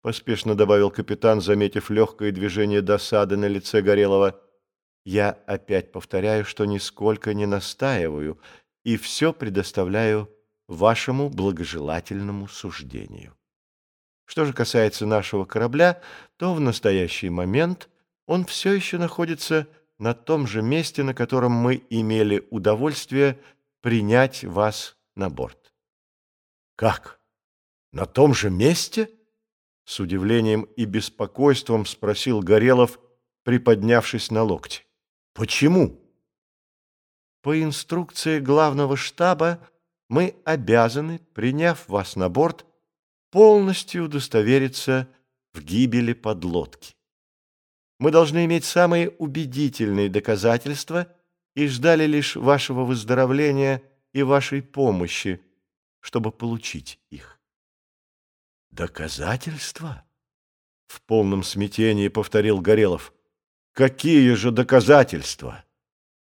— поспешно добавил капитан, заметив легкое движение досады на лице Горелого. «Я опять повторяю, что нисколько не настаиваю и все предоставляю вашему благожелательному суждению. Что же касается нашего корабля, то в настоящий момент он все еще находится на том же месте, на котором мы имели удовольствие принять вас на борт». «Как? На том же месте?» С удивлением и беспокойством спросил Горелов, приподнявшись на локте. «Почему?» «По инструкции главного штаба мы обязаны, приняв вас на борт, полностью удостовериться в гибели подлодки. Мы должны иметь самые убедительные доказательства и ждали лишь вашего выздоровления и вашей помощи, чтобы получить их. «Доказательства?» — в полном смятении повторил Горелов. «Какие же доказательства?»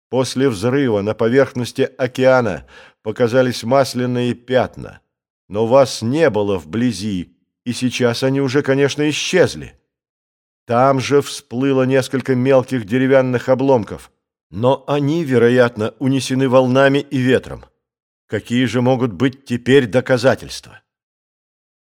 После взрыва на поверхности океана показались масляные пятна, но вас не было вблизи, и сейчас они уже, конечно, исчезли. Там же всплыло несколько мелких деревянных обломков, но они, вероятно, унесены волнами и ветром. Какие же могут быть теперь доказательства?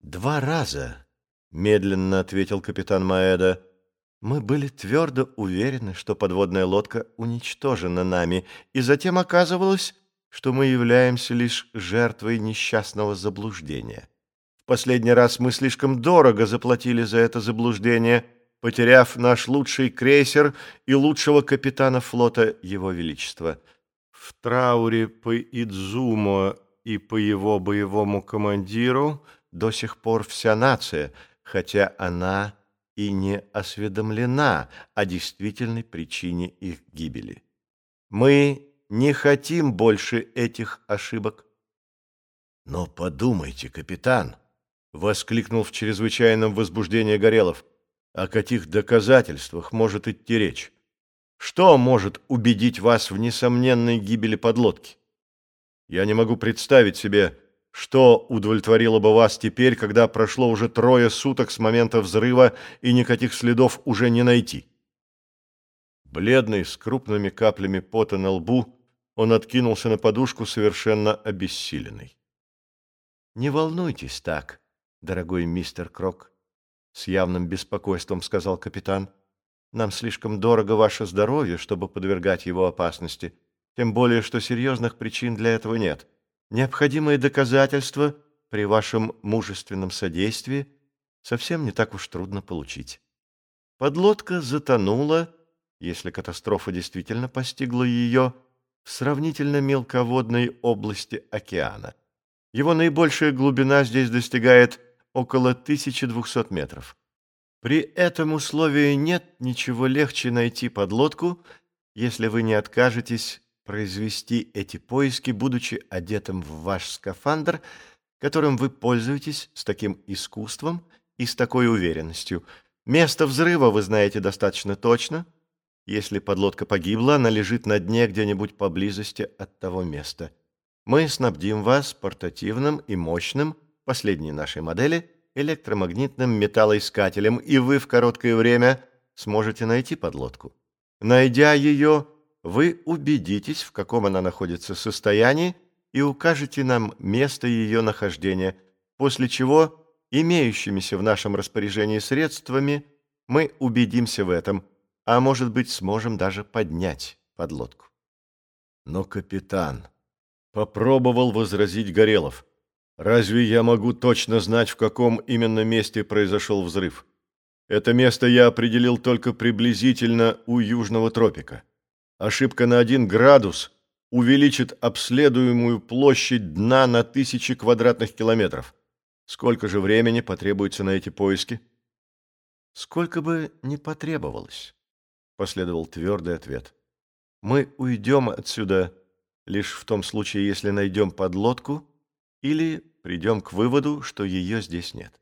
«Два раза», — медленно ответил капитан Маэда, — «мы были твердо уверены, что подводная лодка уничтожена нами, и затем оказывалось, что мы являемся лишь жертвой несчастного заблуждения. В последний раз мы слишком дорого заплатили за это заблуждение, потеряв наш лучший крейсер и лучшего капитана флота Его Величества. В трауре по Идзумо и по его боевому командиру — до сих пор вся нация, хотя она и не осведомлена о действительной причине их гибели. Мы не хотим больше этих ошибок. Но подумайте, капитан, воскликнул в чрезвычайном возбуждении Горелов. О каких доказательствах может идти речь? Что может убедить вас в несомненной гибели подлодки? Я не могу представить себе, что удовлетворило бы вас теперь, когда прошло уже трое суток с момента взрыва и никаких следов уже не найти? Бледный, с крупными каплями пота на лбу, он откинулся на подушку, совершенно обессиленный. «Не волнуйтесь так, дорогой мистер Крок», — с явным беспокойством сказал капитан. «Нам слишком дорого ваше здоровье, чтобы подвергать его опасности, тем более, что серьезных причин для этого нет». Необходимые доказательства при вашем мужественном содействии совсем не так уж трудно получить. Подлодка затонула, если катастрофа действительно постигла ее, в сравнительно мелководной области океана. Его наибольшая глубина здесь достигает около 1200 метров. При этом условии нет ничего легче найти подлодку, если вы не откажетесь произвести эти поиски, будучи одетым в ваш скафандр, которым вы пользуетесь с таким искусством и с такой уверенностью. Место взрыва вы знаете достаточно точно. Если подлодка погибла, она лежит на дне где-нибудь поблизости от того места. Мы снабдим вас портативным и мощным, последней нашей модели, электромагнитным металлоискателем, и вы в короткое время сможете найти подлодку. Найдя ее, вы убедитесь, в каком она находится состоянии, и укажете нам место ее нахождения, после чего имеющимися в нашем распоряжении средствами мы убедимся в этом, а может быть, сможем даже поднять подлодку. Но капитан попробовал возразить Горелов. Разве я могу точно знать, в каком именно месте произошел взрыв? Это место я определил только приблизительно у южного тропика. Ошибка на один градус увеличит обследуемую площадь дна на тысячи квадратных километров. Сколько же времени потребуется на эти поиски? Сколько бы ни потребовалось, последовал твердый ответ. Мы уйдем отсюда лишь в том случае, если найдем подлодку или придем к выводу, что ее здесь нет.